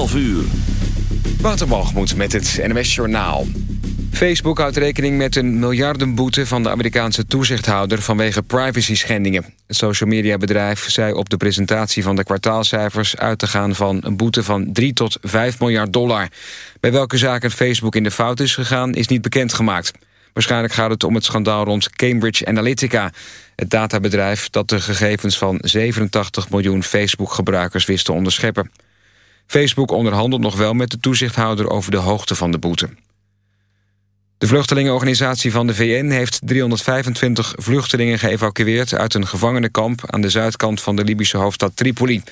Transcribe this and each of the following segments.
12 uur. Waterbalgemoed met het NMS Journaal. Facebook houdt rekening met een miljardenboete van de Amerikaanse toezichthouder vanwege privacy-schendingen. Het social media bedrijf zei op de presentatie van de kwartaalcijfers uit te gaan van een boete van 3 tot 5 miljard dollar. Bij welke zaken Facebook in de fout is gegaan is niet bekendgemaakt. Waarschijnlijk gaat het om het schandaal rond Cambridge Analytica. Het databedrijf dat de gegevens van 87 miljoen Facebook-gebruikers wist te onderscheppen. Facebook onderhandelt nog wel met de toezichthouder over de hoogte van de boete. De vluchtelingenorganisatie van de VN heeft 325 vluchtelingen geëvacueerd... uit een gevangenenkamp aan de zuidkant van de Libische hoofdstad Tripoli.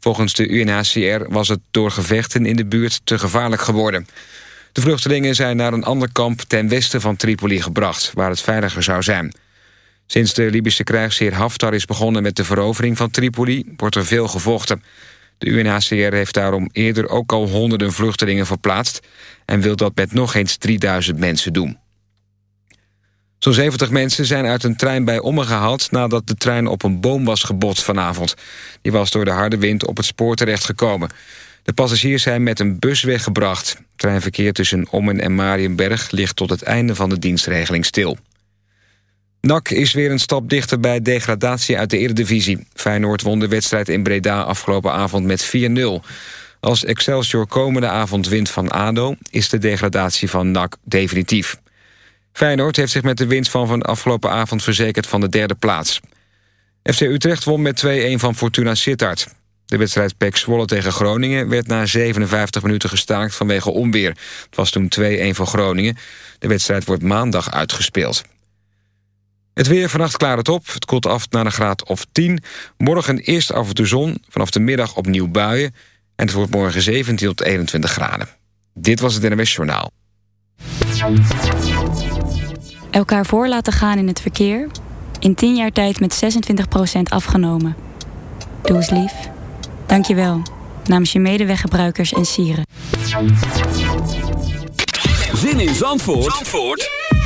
Volgens de UNHCR was het door gevechten in de buurt te gevaarlijk geworden. De vluchtelingen zijn naar een ander kamp ten westen van Tripoli gebracht... waar het veiliger zou zijn. Sinds de Libische krijgsheer Haftar is begonnen met de verovering van Tripoli... wordt er veel gevochten. De UNHCR heeft daarom eerder ook al honderden vluchtelingen verplaatst... en wil dat met nog eens 3000 mensen doen. Zo'n 70 mensen zijn uit een trein bij Ommen gehaald... nadat de trein op een boom was gebotst vanavond. Die was door de harde wind op het spoor terechtgekomen. De passagiers zijn met een bus weggebracht. Treinverkeer tussen Ommen en Marienberg ligt tot het einde van de dienstregeling stil. NAC is weer een stap dichter bij degradatie uit de Eredivisie. Feyenoord won de wedstrijd in Breda afgelopen avond met 4-0. Als Excelsior komende avond wint van ADO... is de degradatie van NAC definitief. Feyenoord heeft zich met de winst van van afgelopen avond... verzekerd van de derde plaats. FC Utrecht won met 2-1 van Fortuna Sittard. De wedstrijd PEC Zwolle tegen Groningen werd na 57 minuten gestaakt vanwege onweer. Het was toen 2-1 voor Groningen. De wedstrijd wordt maandag uitgespeeld. Het weer, vannacht klaart het op. Het koelt af naar een graad of 10. Morgen eerst af en toe zon, vanaf de middag opnieuw buien. En het wordt morgen 17 tot 21 graden. Dit was het NMS Journaal. Elkaar voor laten gaan in het verkeer. In 10 jaar tijd met 26% afgenomen. Doe eens lief. Dank je wel. Namens je medeweggebruikers en sieren. Zin in Zandvoort, Zandvoort?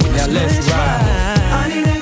Now let's ride,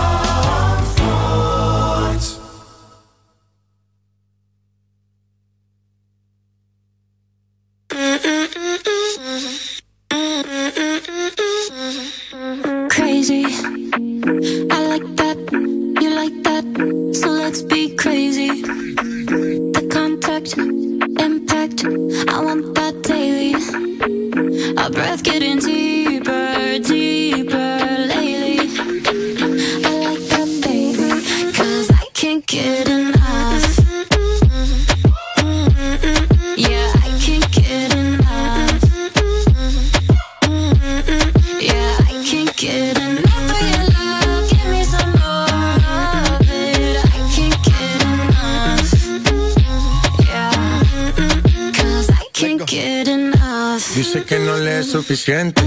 Dice que no le es suficiente,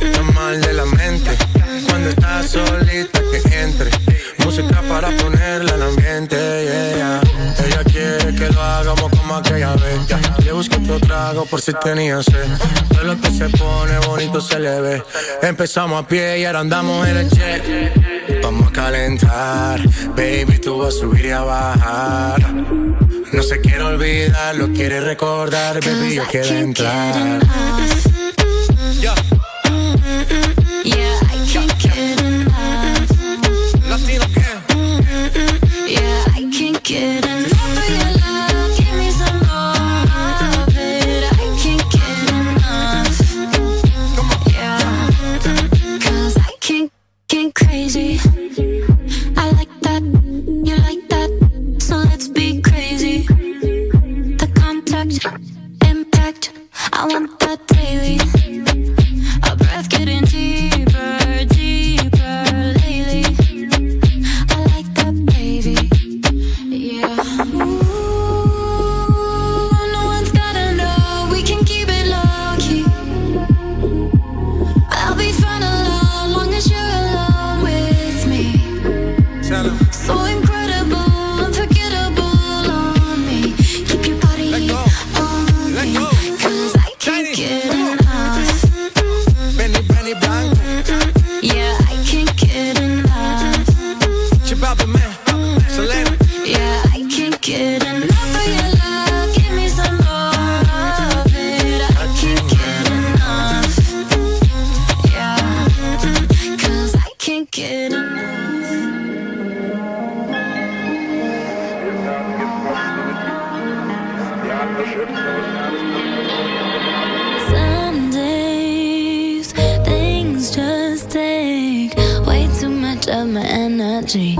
está mal de la mente. Cuando está solita que entre, música para ponerla en ambiente. Yeah. Ella quiere que lo hagamos como aquella vez. Le busqué otro trago por si tenía sed. De lo que se pone bonito se le ve. Empezamos a pie y ahora andamos en el jet. Vamos a calentar, baby, tú vas a subir y a bajar no se quiere olvidar, lo quiere recordar, baby, yo quiero entrar. get enough. Some days things just take way too much of my energy.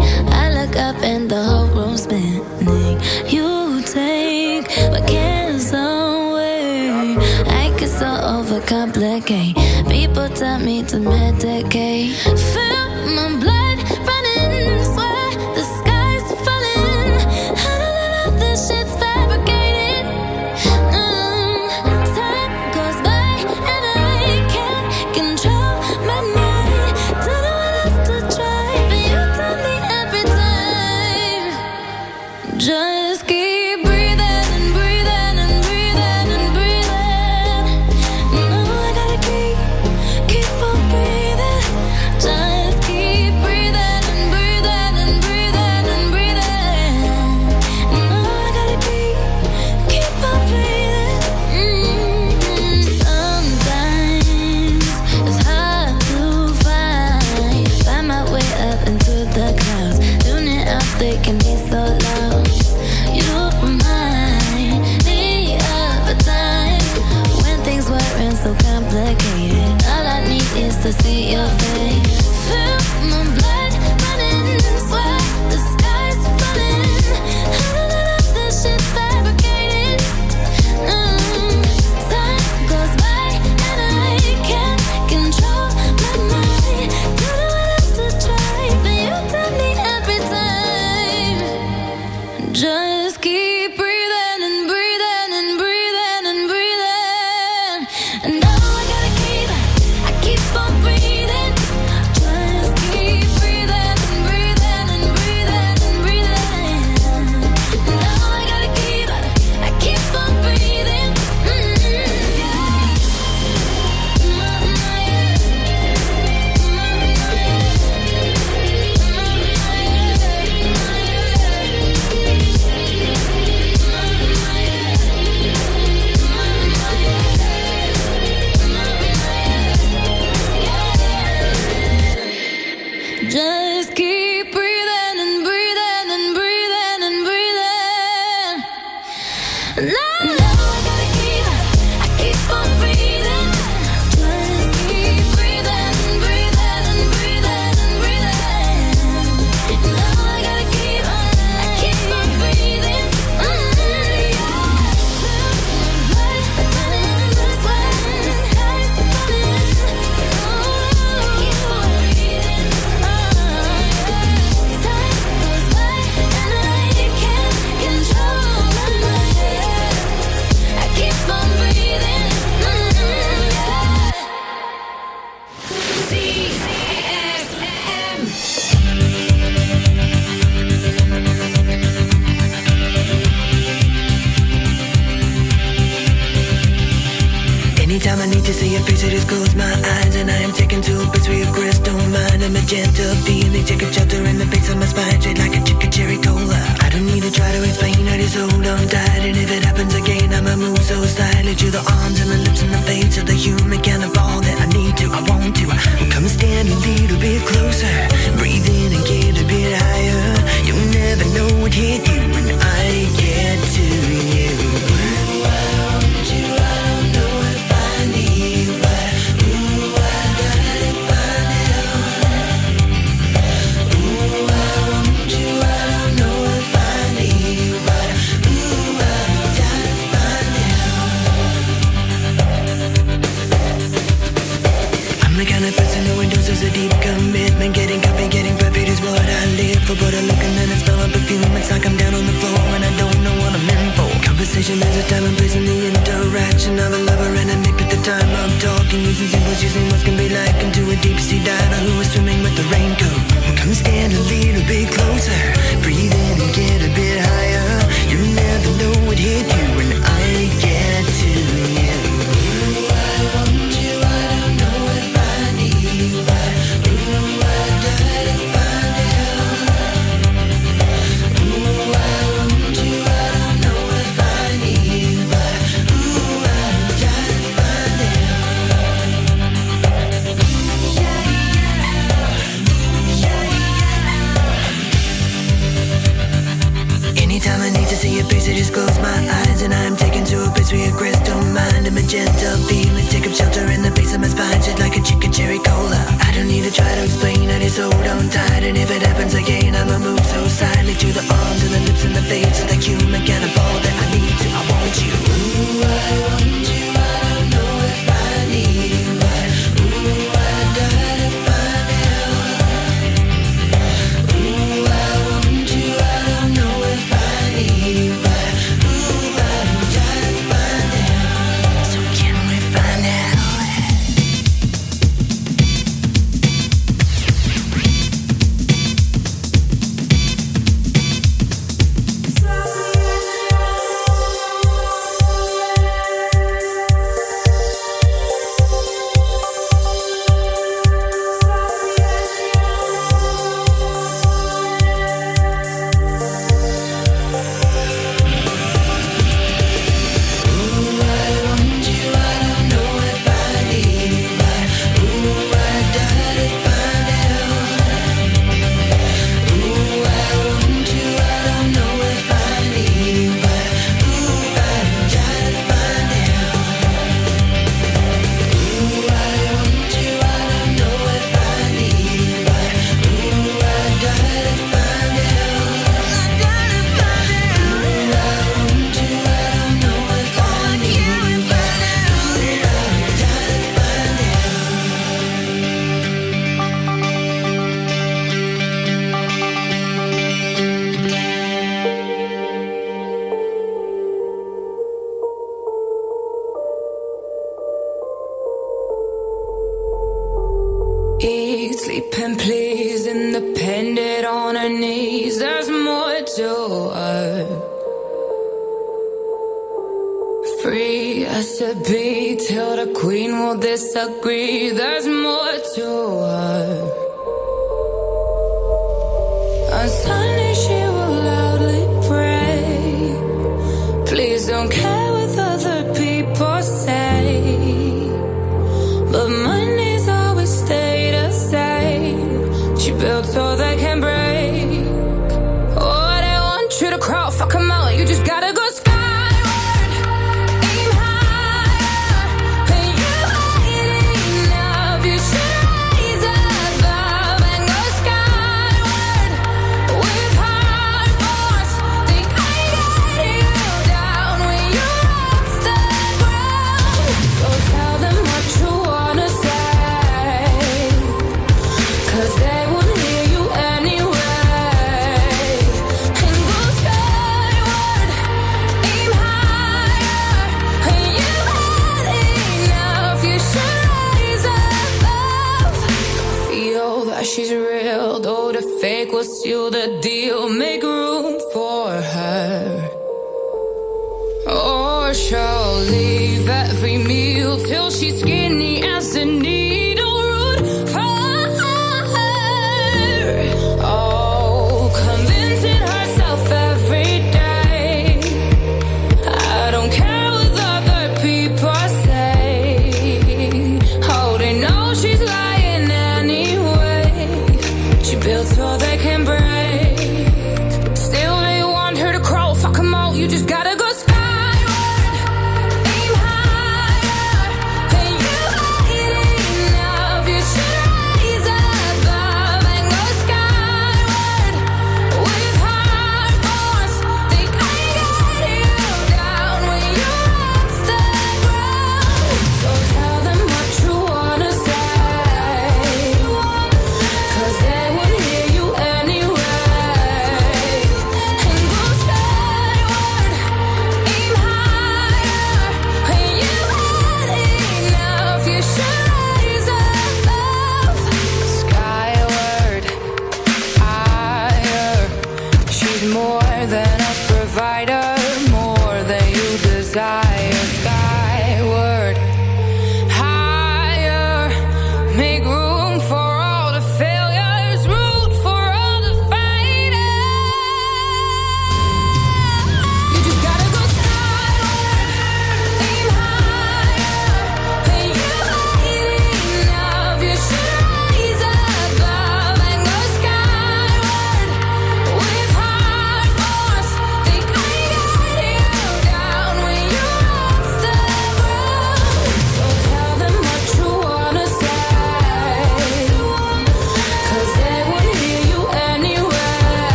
Built so they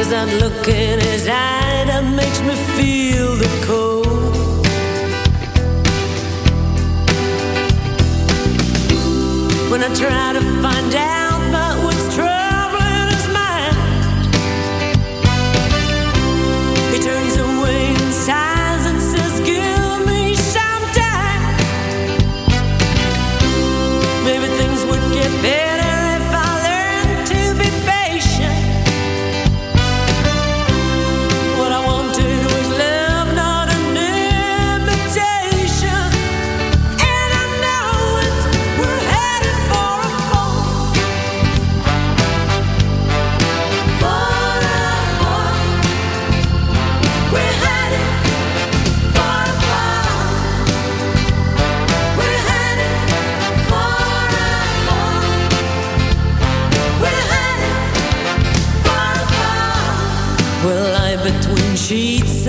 There's that look in his eye that makes me feel the cold. When I try to find out about troubling his mind, he turns away and sighs and says, "Give me some time. Maybe things would get better."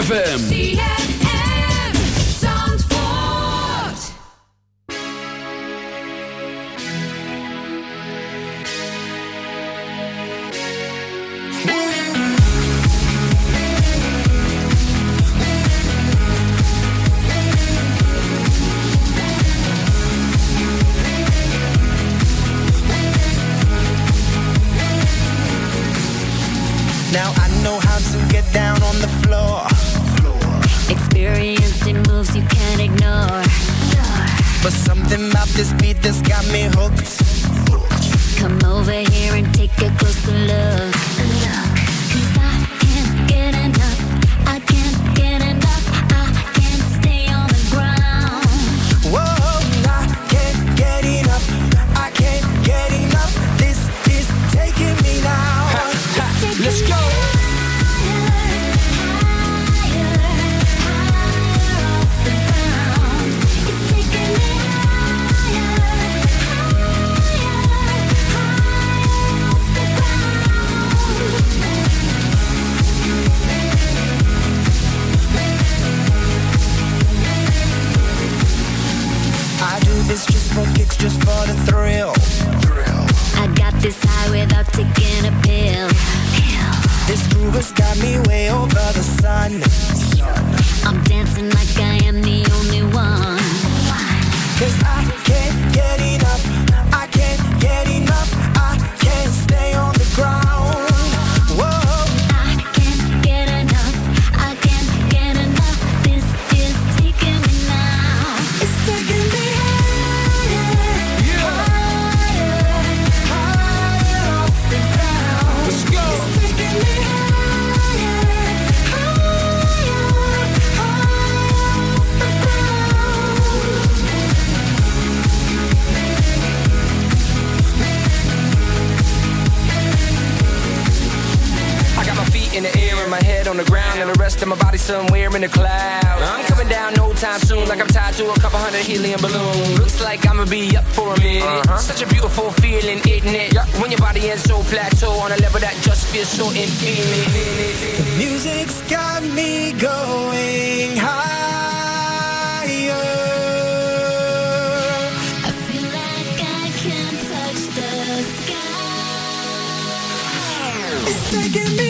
ZFM. And rest of my body somewhere in the clouds. I'm coming down no time soon, like I'm tied to a couple hundred helium balloons. Looks like I'ma be up for a minute. Uh-huh. Such a beautiful feeling, isn't it? When your body is so plateau on a level that just feels so infinite. The music's got me going higher. I feel like I can touch the sky. It's taking me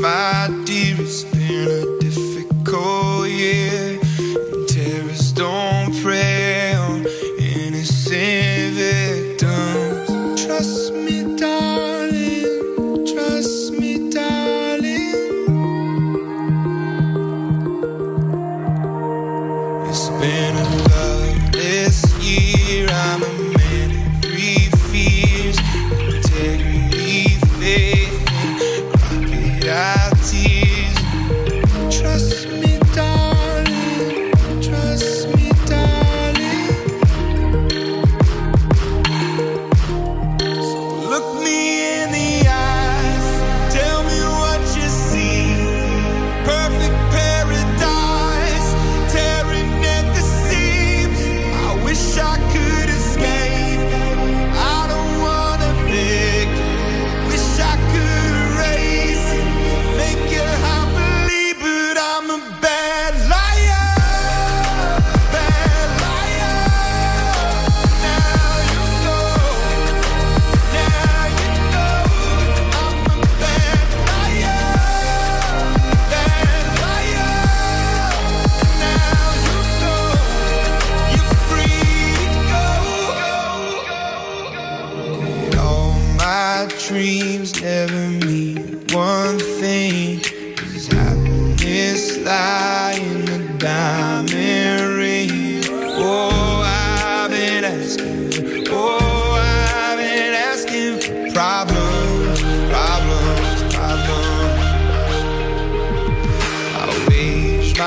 my dear, it's been a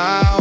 now.